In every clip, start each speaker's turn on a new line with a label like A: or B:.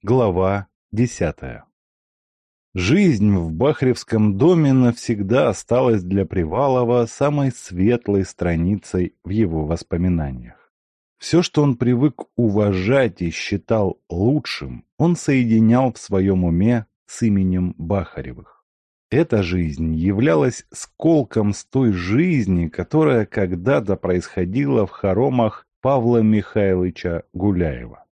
A: Глава десятая Жизнь в Бахревском доме навсегда осталась для Привалова самой светлой страницей в его воспоминаниях. Все, что он привык уважать и считал лучшим, он соединял в своем уме с именем Бахаревых. Эта жизнь являлась сколком с той жизни, которая когда-то происходила в хоромах Павла Михайловича Гуляева.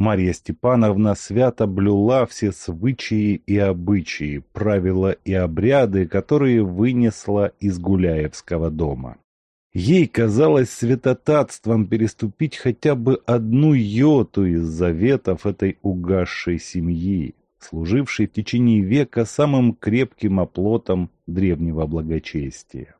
A: Марья Степановна свято блюла все свычаи и обычаи, правила и обряды, которые вынесла из Гуляевского дома. Ей казалось святотатством переступить хотя бы одну йоту из заветов этой угасшей семьи, служившей в течение века самым крепким оплотом древнего благочестия.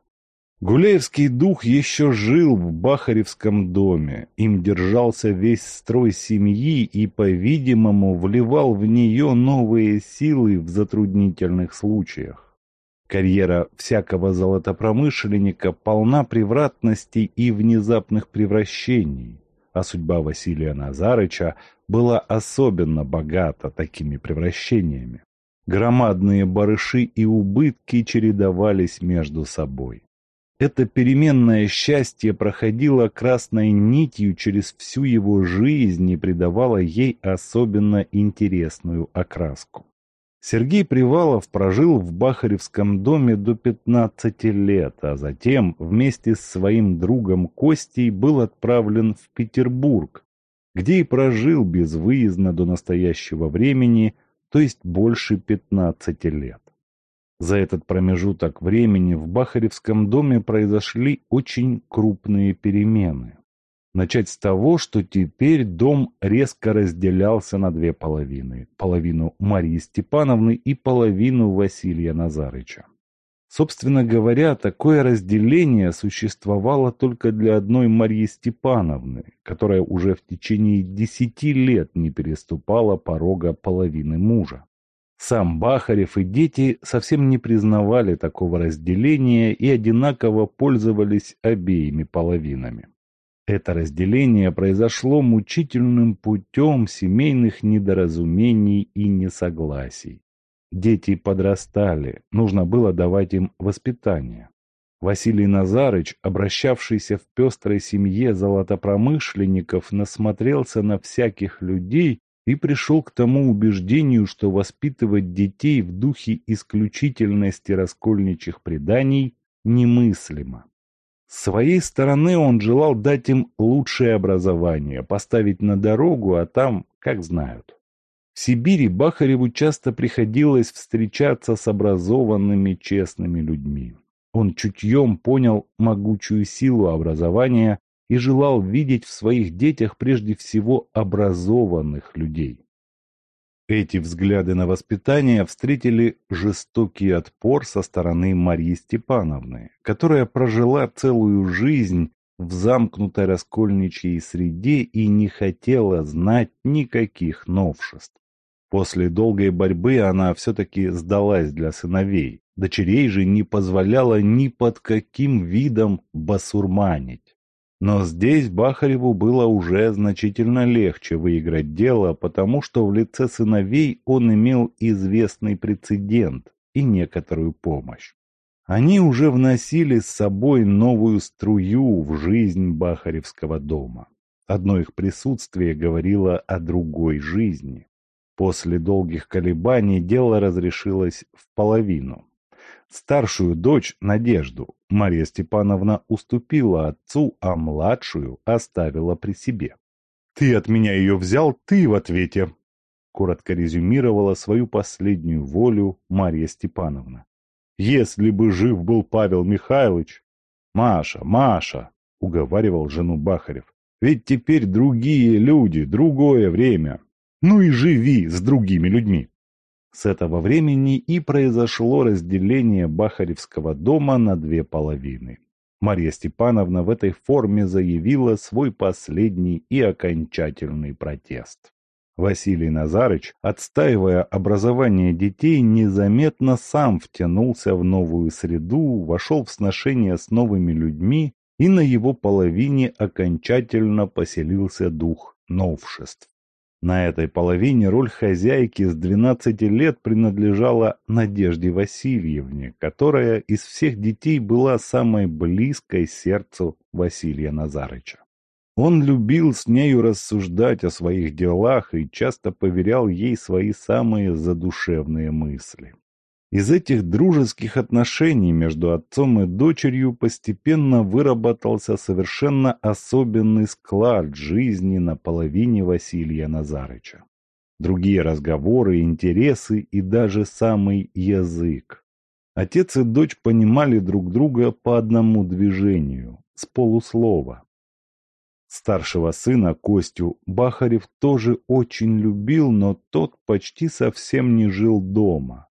A: Гуляевский дух еще жил в Бахаревском доме, им держался весь строй семьи и, по-видимому, вливал в нее новые силы в затруднительных случаях. Карьера всякого золотопромышленника полна превратностей и внезапных превращений, а судьба Василия Назарыча была особенно богата такими превращениями. Громадные барыши и убытки чередовались между собой. Это переменное счастье проходило красной нитью через всю его жизнь и придавало ей особенно интересную окраску. Сергей Привалов прожил в Бахаревском доме до 15 лет, а затем вместе с своим другом Костей был отправлен в Петербург, где и прожил безвыездно до настоящего времени, то есть больше 15 лет. За этот промежуток времени в Бахаревском доме произошли очень крупные перемены. Начать с того, что теперь дом резко разделялся на две половины. Половину Марии Степановны и половину Василия Назарыча. Собственно говоря, такое разделение существовало только для одной Марии Степановны, которая уже в течение десяти лет не переступала порога половины мужа. Сам Бахарев и дети совсем не признавали такого разделения и одинаково пользовались обеими половинами. Это разделение произошло мучительным путем семейных недоразумений и несогласий. Дети подрастали, нужно было давать им воспитание. Василий Назарыч, обращавшийся в пестрой семье золотопромышленников, насмотрелся на всяких людей и пришел к тому убеждению, что воспитывать детей в духе исключительности раскольничьих преданий немыслимо. С своей стороны он желал дать им лучшее образование, поставить на дорогу, а там, как знают. В Сибири Бахареву часто приходилось встречаться с образованными честными людьми. Он чутьем понял могучую силу образования и желал видеть в своих детях прежде всего образованных людей. Эти взгляды на воспитание встретили жестокий отпор со стороны Марьи Степановны, которая прожила целую жизнь в замкнутой раскольничьей среде и не хотела знать никаких новшеств. После долгой борьбы она все-таки сдалась для сыновей, дочерей же не позволяла ни под каким видом басурманить. Но здесь Бахареву было уже значительно легче выиграть дело, потому что в лице сыновей он имел известный прецедент и некоторую помощь. Они уже вносили с собой новую струю в жизнь Бахаревского дома. Одно их присутствие говорило о другой жизни. После долгих колебаний дело разрешилось в половину. Старшую дочь, Надежду, Мария Степановна уступила отцу, а младшую оставила при себе. «Ты от меня ее взял, ты в ответе!» Коротко резюмировала свою последнюю волю Мария Степановна. «Если бы жив был Павел Михайлович...» «Маша, Маша!» — уговаривал жену Бахарев. «Ведь теперь другие люди, другое время. Ну и живи с другими людьми!» С этого времени и произошло разделение Бахаревского дома на две половины. Марья Степановна в этой форме заявила свой последний и окончательный протест. Василий Назарыч, отстаивая образование детей, незаметно сам втянулся в новую среду, вошел в сношение с новыми людьми, и на его половине окончательно поселился дух новшеств. На этой половине роль хозяйки с 12 лет принадлежала Надежде Васильевне, которая из всех детей была самой близкой сердцу Василия Назарыча. Он любил с нею рассуждать о своих делах и часто поверял ей свои самые задушевные мысли. Из этих дружеских отношений между отцом и дочерью постепенно выработался совершенно особенный склад жизни на половине Василия Назарыча. Другие разговоры, интересы и даже самый язык. Отец и дочь понимали друг друга по одному движению, с полуслова. Старшего сына Костю Бахарев тоже очень любил, но тот почти совсем не жил дома.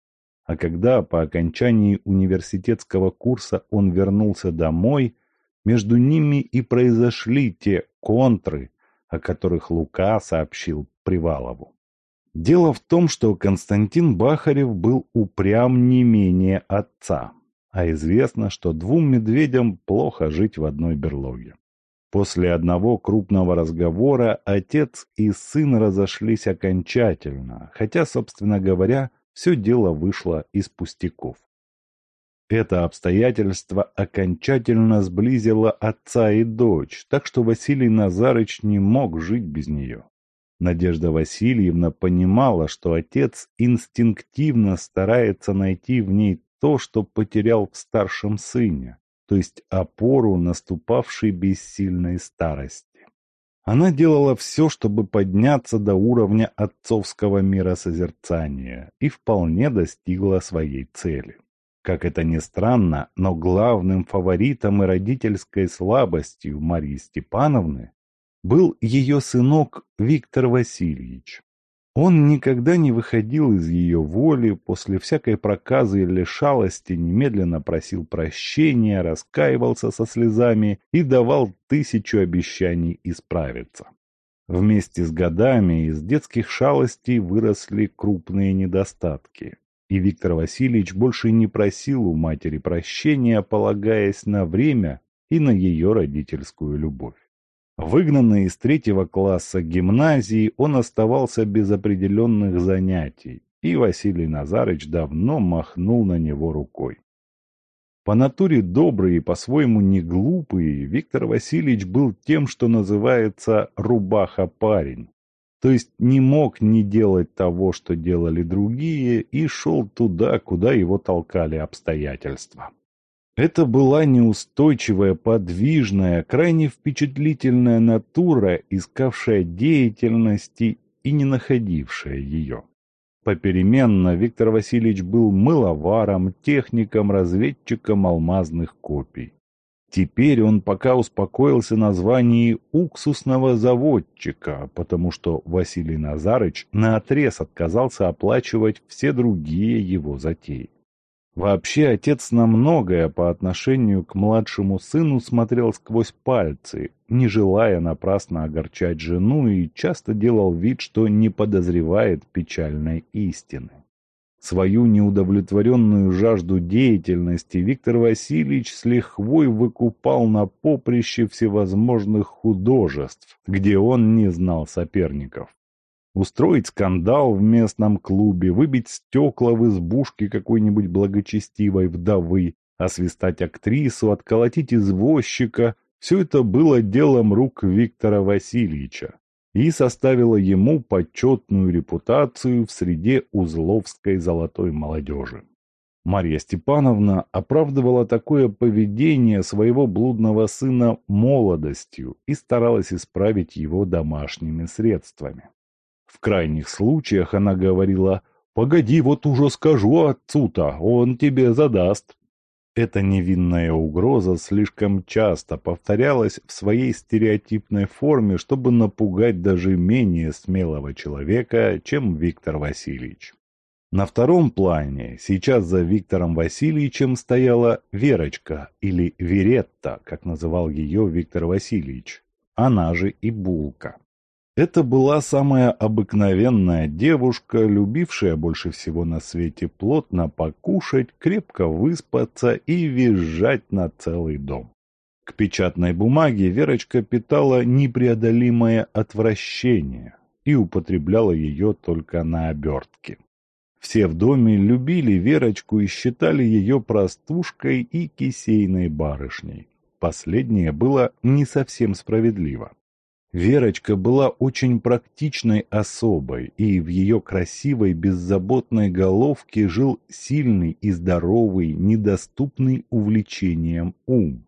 A: А когда по окончании университетского курса он вернулся домой, между ними и произошли те контры, о которых Лука сообщил Привалову. Дело в том, что Константин Бахарев был упрям не менее отца, а известно, что двум медведям плохо жить в одной берлоге. После одного крупного разговора отец и сын разошлись окончательно, хотя, собственно говоря, все дело вышло из пустяков. Это обстоятельство окончательно сблизило отца и дочь, так что Василий Назарыч не мог жить без нее. Надежда Васильевна понимала, что отец инстинктивно старается найти в ней то, что потерял в старшем сыне, то есть опору наступавшей бессильной старости. Она делала все, чтобы подняться до уровня отцовского миросозерцания и вполне достигла своей цели. Как это ни странно, но главным фаворитом и родительской слабостью Марьи Степановны был ее сынок Виктор Васильевич. Он никогда не выходил из ее воли, после всякой проказы или шалости немедленно просил прощения, раскаивался со слезами и давал тысячу обещаний исправиться. Вместе с годами из детских шалостей выросли крупные недостатки, и Виктор Васильевич больше не просил у матери прощения, полагаясь на время и на ее родительскую любовь. Выгнанный из третьего класса гимназии, он оставался без определенных занятий, и Василий Назарыч давно махнул на него рукой. По натуре добрый и по-своему не глупый, Виктор Васильевич был тем, что называется «рубаха-парень». То есть не мог не делать того, что делали другие, и шел туда, куда его толкали обстоятельства. Это была неустойчивая, подвижная, крайне впечатлительная натура, искавшая деятельности и не находившая ее. Попеременно Виктор Васильевич был мыловаром, техником, разведчиком алмазных копий. Теперь он пока успокоился на звании уксусного заводчика, потому что Василий Назарыч наотрез отказался оплачивать все другие его затеи. Вообще отец на многое по отношению к младшему сыну смотрел сквозь пальцы, не желая напрасно огорчать жену и часто делал вид, что не подозревает печальной истины. Свою неудовлетворенную жажду деятельности Виктор Васильевич с лихвой выкупал на поприще всевозможных художеств, где он не знал соперников устроить скандал в местном клубе, выбить стекла в избушке какой-нибудь благочестивой вдовы, освистать актрису, отколотить извозчика – все это было делом рук Виктора Васильевича и составило ему почетную репутацию в среде узловской золотой молодежи. Марья Степановна оправдывала такое поведение своего блудного сына молодостью и старалась исправить его домашними средствами. В крайних случаях она говорила «Погоди, вот уже скажу отцу-то, он тебе задаст». Эта невинная угроза слишком часто повторялась в своей стереотипной форме, чтобы напугать даже менее смелого человека, чем Виктор Васильевич. На втором плане сейчас за Виктором Васильевичем стояла Верочка или Веретта, как называл ее Виктор Васильевич, она же и Булка. Это была самая обыкновенная девушка, любившая больше всего на свете плотно покушать, крепко выспаться и визжать на целый дом. К печатной бумаге Верочка питала непреодолимое отвращение. и употребляла ее только на обертке. Все в доме любили Верочку и считали ее простушкой и кисейной барышней. Последнее было не совсем справедливо. Верочка была очень практичной особой, и в ее красивой беззаботной головке жил сильный и здоровый, недоступный увлечением ум.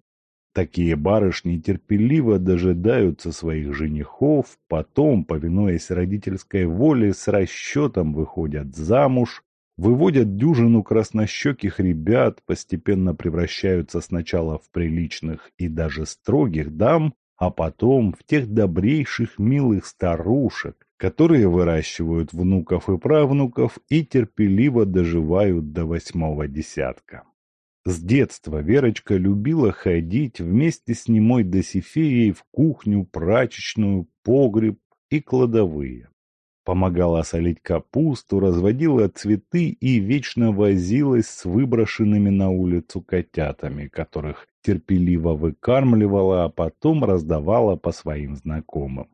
A: Такие барышни терпеливо дожидаются своих женихов, потом, повинуясь родительской воле, с расчетом выходят замуж, выводят дюжину краснощеких ребят, постепенно превращаются сначала в приличных и даже строгих дам, а потом в тех добрейших милых старушек, которые выращивают внуков и правнуков и терпеливо доживают до восьмого десятка. С детства Верочка любила ходить вместе с немой Досифеей в кухню, прачечную, погреб и кладовые. Помогала солить капусту, разводила цветы и вечно возилась с выброшенными на улицу котятами, которых терпеливо выкармливала, а потом раздавала по своим знакомым.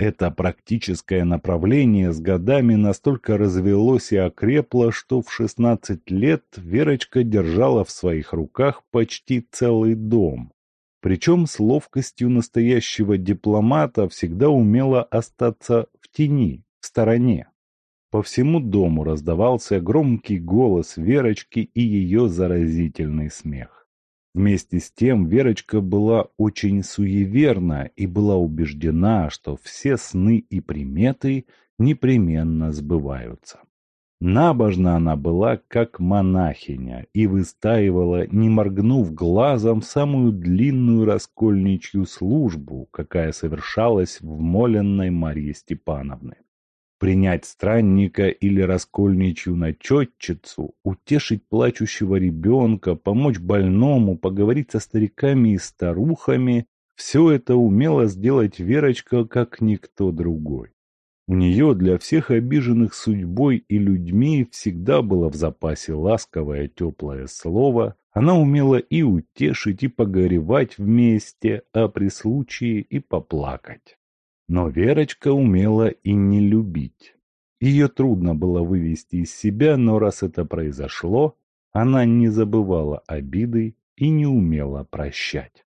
A: Это практическое направление с годами настолько развелось и окрепло, что в 16 лет Верочка держала в своих руках почти целый дом. Причем с ловкостью настоящего дипломата всегда умела остаться в тени, в стороне. По всему дому раздавался громкий голос Верочки и ее заразительный смех. Вместе с тем Верочка была очень суеверна и была убеждена, что все сны и приметы непременно сбываются. Набожна она была, как монахиня, и выстаивала, не моргнув глазом, самую длинную раскольничью службу, какая совершалась в моленной Марье Степановны принять странника или раскольничью начетчицу, утешить плачущего ребенка, помочь больному, поговорить со стариками и старухами – все это умела сделать Верочка, как никто другой. У нее для всех обиженных судьбой и людьми всегда было в запасе ласковое теплое слово, она умела и утешить, и погоревать вместе, а при случае и поплакать. Но Верочка умела и не любить. Ее трудно было вывести из себя, но раз это произошло, она не забывала обиды и не умела прощать.